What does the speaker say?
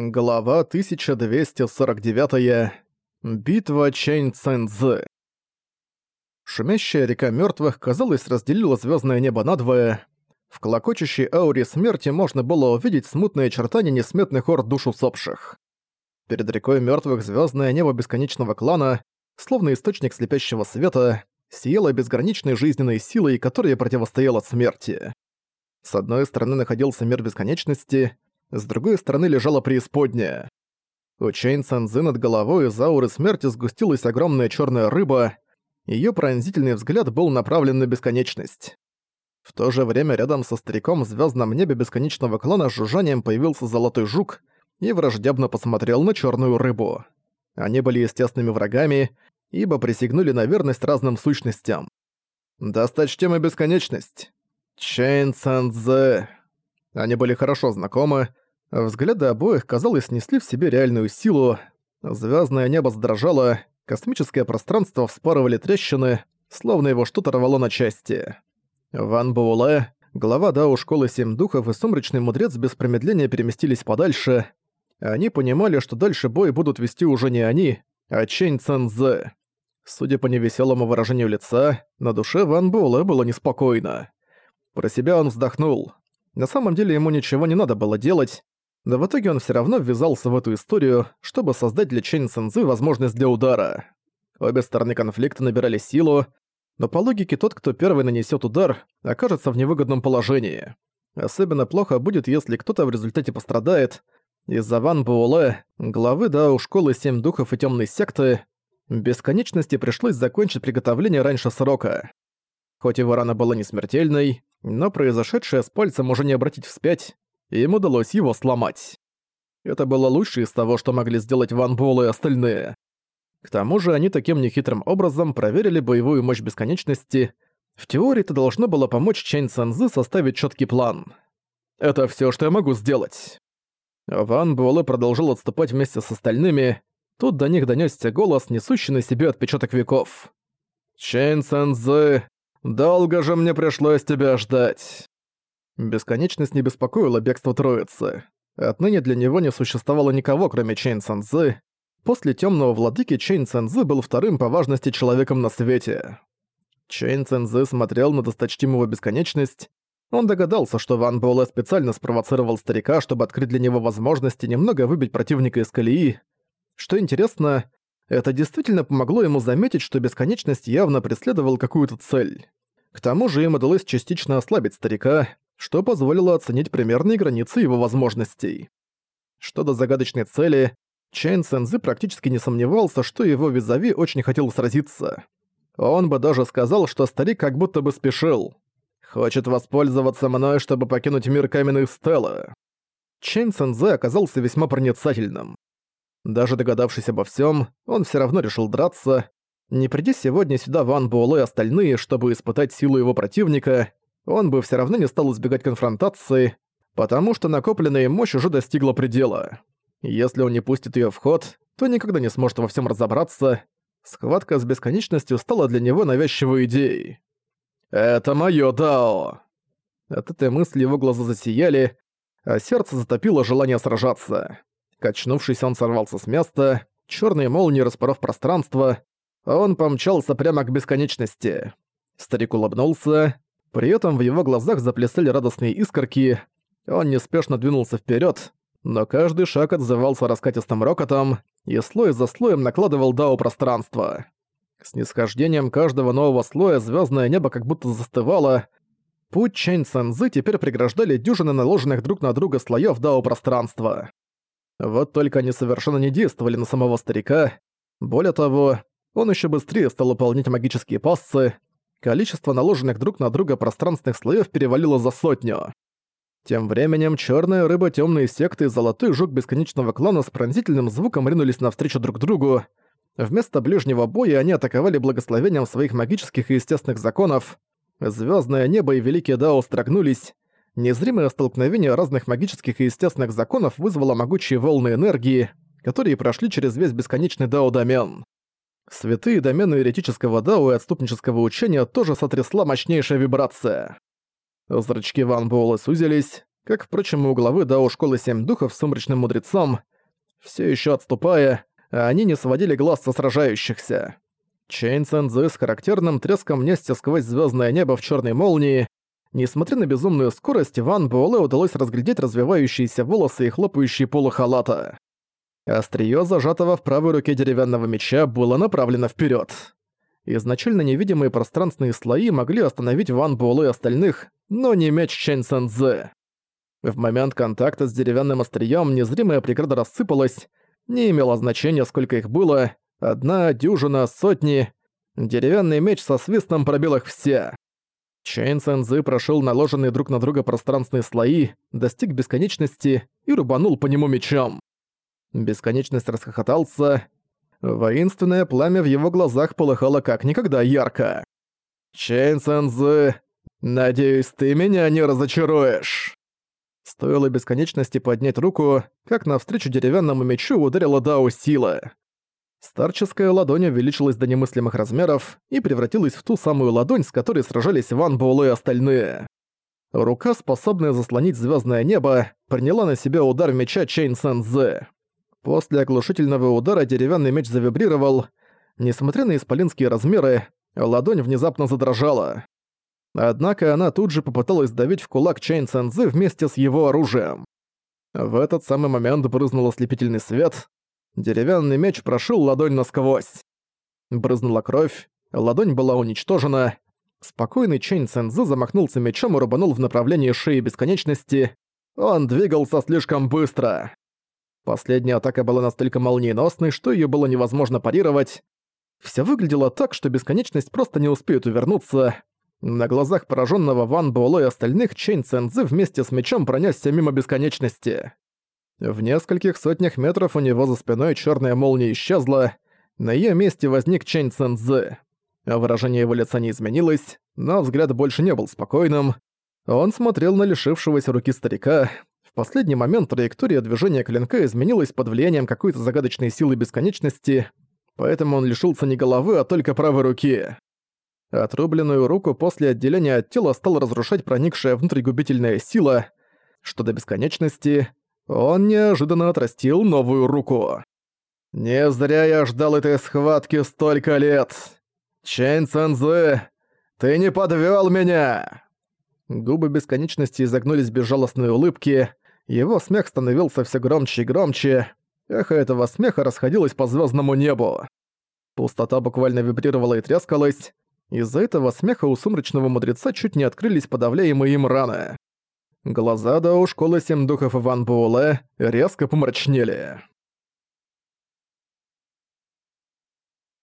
Глава 1249. Битва Чэнь Цэнзы. Шумящая река мёртвых, казалось, разделила звёздное небо надвое. В клокочущей ауре смерти можно было увидеть смутные очертания несметных орд душ усопших. Перед рекой мёртвых звёздное небо бесконечного клана, словно источник слепящего света, сияло безграничной жизненной силой, которая противостояла смерти. С одной стороны находился мир бесконечности — с другой стороны лежала преисподняя. У Чейн Цэнзы над головой из ауры смерти сгустилась огромная черная рыба, ее пронзительный взгляд был направлен на бесконечность. В то же время рядом со стариком в звездном небе бесконечного клана с жужжанием появился золотой жук и враждебно посмотрел на черную рыбу. Они были естественными врагами, ибо присягнули на верность разным сущностям. «Досточтим и бесконечность!» Чейн Цэнзэ они были хорошо знакомы, взгляды обоих, казалось, несли в себе реальную силу, звездное небо задрожало, космическое пространство вспарывали трещины, словно его что-то рвало на части. Ван Буэлэ, глава Дао Школы Семь Духов и Сумрачный Мудрец без промедления переместились подальше. Они понимали, что дальше бой будут вести уже не они, а Чэнь Цэнзэ. Судя по невеселому выражению лица, на душе Ван Буэлэ было неспокойно. Про себя он вздохнул. На самом деле ему ничего не надо было делать, но в итоге он все равно ввязался в эту историю, чтобы создать для Чэнь Цэнзы возможность для удара. Обе стороны конфликта набирали силу, но по логике тот, кто первый нанесет удар, окажется в невыгодном положении. Особенно плохо будет, если кто-то в результате пострадает. Из-за Ван Буэлэ, главы Дао Школы Семь Духов и Темной Секты, бесконечности пришлось закончить приготовление раньше срока. Хоть его рана была не смертельной, но произошедшее с пальцем уже не обратить вспять, и им удалось его сломать. Это было лучше из того, что могли сделать Ван Буэлл и остальные. К тому же они таким нехитрым образом проверили боевую мощь бесконечности. В теории это должно было помочь Чэнь Цэнзы составить четкий план. «Это все, что я могу сделать». Ван Буэлэ продолжил отступать вместе с остальными. Тут до них донёсся голос, несущий на себе отпечаток веков. «Чэнь Цэнзы, Долго же мне пришлось тебя ждать. Бесконечность не беспокоила бегство троицы. Отныне для него не существовало никого, кроме Чейн Цэнзы. После Темного Владыки Чейн Цэнзы был вторым по важности человеком на свете. Чейн Цэнзы смотрел на досточтимого бесконечность. Он догадался, что Ван Буэлэ специально спровоцировал старика, чтобы открыть для него возможности немного выбить противника из колеи. Что интересно, это действительно помогло ему заметить, что бесконечность явно преследовал какую-то цель. К тому же им удалось частично ослабить старика, что позволило оценить примерные границы его возможностей. Что до загадочной цели, Чейн Цэнзы практически не сомневался, что его визави очень хотел сразиться. Он бы даже сказал, что старик как будто бы спешил. Хочет воспользоваться мной, чтобы покинуть мир каменных стелла. Чейн Сензе оказался весьма проницательным. Даже догадавшись обо всем, он все равно решил драться. Не приди сегодня сюда Ван Буэлэ и остальные, чтобы испытать силу его противника, он бы все равно не стал избегать конфронтации, потому что накопленная мощь уже достигла предела. Если он не пустит ее в ход, то никогда не сможет во всем разобраться. Схватка с бесконечностью стала для него навязчивой идеей. «Это моё Дао!» От этой мысли его глаза засияли, а сердце затопило желание сражаться. Качнувшись, он сорвался с места, черные молнии распоров пространство, а он помчался прямо к бесконечности. Старик улыбнулся, при этом в его глазах заплясали радостные искорки, он неспешно двинулся вперед, но каждый шаг отзывался раскатистым рокотом и слой за слоем накладывал дао пространство. С нисхождением каждого нового слоя звездное небо как будто застывало. Путь Чэнь Цэнзы теперь преграждали дюжины наложенных друг на друга слоев дао пространства. Вот только они совершенно не действовали на самого старика. Более того, он еще быстрее стал выполнять магические пассы. Количество наложенных друг на друга пространственных слоев перевалило за сотню. Тем временем черная рыба темные секты и золотой жук бесконечного клана с пронзительным звуком ринулись навстречу друг другу. Вместо ближнего боя они атаковали благословением своих магических и естественных законов. Звездное небо и великие дао строгнулись, Незримое столкновение разных магических и естественных законов вызвало могучие волны энергии, которые прошли через весь бесконечный дао-домен. Святые домены еретического дао и отступнического учения тоже сотрясла мощнейшая вибрация. Зрачки Ван Буэлла сузились, как, впрочем, и у главы дао Школы Семь Духов с сумрачным мудрецом, все еще отступая, а они не сводили глаз со сражающихся. Чейн Цэнзы с характерным треском нести сквозь звездное небо в черной молнии. Несмотря на безумную скорость, Ван Буэлэ удалось разглядеть развивающиеся волосы и хлопающие полы халата. Остриё зажатого в правой руке деревянного меча было направлено вперед. Изначально невидимые пространственные слои могли остановить Ван Буэлэ и остальных, но не меч Чэнь Цэнзэ. В момент контакта с деревянным острием незримая преграда рассыпалась, не имело значения, сколько их было, одна, дюжина, сотни. Деревянный меч со свистом пробил их все. Чейн Цэнзы прошел наложенные друг на друга пространственные слои, достиг бесконечности и рубанул по нему мечом. Бесконечность расхохотался. Воинственное пламя в его глазах полыхало как никогда ярко. «Чейн Цэнзы, надеюсь, ты меня не разочаруешь!» Стоило бесконечности поднять руку, как навстречу деревянному мечу ударила Дао сила. Старческая ладонь увеличилась до немыслимых размеров и превратилась в ту самую ладонь, с которой сражались Ван Буэлэ и остальные. Рука, способная заслонить звездное небо, приняла на себя удар меча Чейн Цэнзы. После оглушительного удара деревянный меч завибрировал. Несмотря на исполинские размеры, ладонь внезапно задрожала. Однако она тут же попыталась сдавить в кулак Чейн Цэнзы вместе с его оружием. В этот самый момент брызнул ослепительный свет. Деревянный меч прошил ладонь насквозь. Брызнула кровь, ладонь была уничтожена. Спокойный Чейн Цэнзы замахнулся мечом и рубанул в направлении шеи бесконечности. Он двигался слишком быстро. Последняя атака была настолько молниеносной, что ее было невозможно парировать. Все выглядело так, что бесконечность просто не успеет увернуться. На глазах пораженного Ван Буэлэ и остальных Чейн Цэнзы вместе с мечом пронесся мимо бесконечности. В нескольких сотнях метров у него за спиной черная молния исчезла, на ее месте возник Чэнь Цэнзы. Выражение его лица не изменилось, но взгляд больше не был спокойным. Он смотрел на лишившегося руки старика. Последний момент траектория движения клинка изменилась под влиянием какой-то загадочной силы бесконечности, поэтому он лишился не головы, а только правой руки. Отрубленную руку после отделения от тела стала разрушать проникшая внутрь губительная сила, что до бесконечности он неожиданно отрастил новую руку. «Не зря я ждал этой схватки столько лет! Чэнь Цэнзэ, ты не подвёл меня!» Губы бесконечности изогнулись безжалостной улыбке, его смех становился все громче и громче, эхо этого смеха расходилось по звездному небу. Пустота буквально вибрировала и трескалась, из-за этого смеха у сумрачного мудреца чуть не открылись подавляемые им раны. Глаза до у школы семь духов Иван Буэлэ резко помрачнели.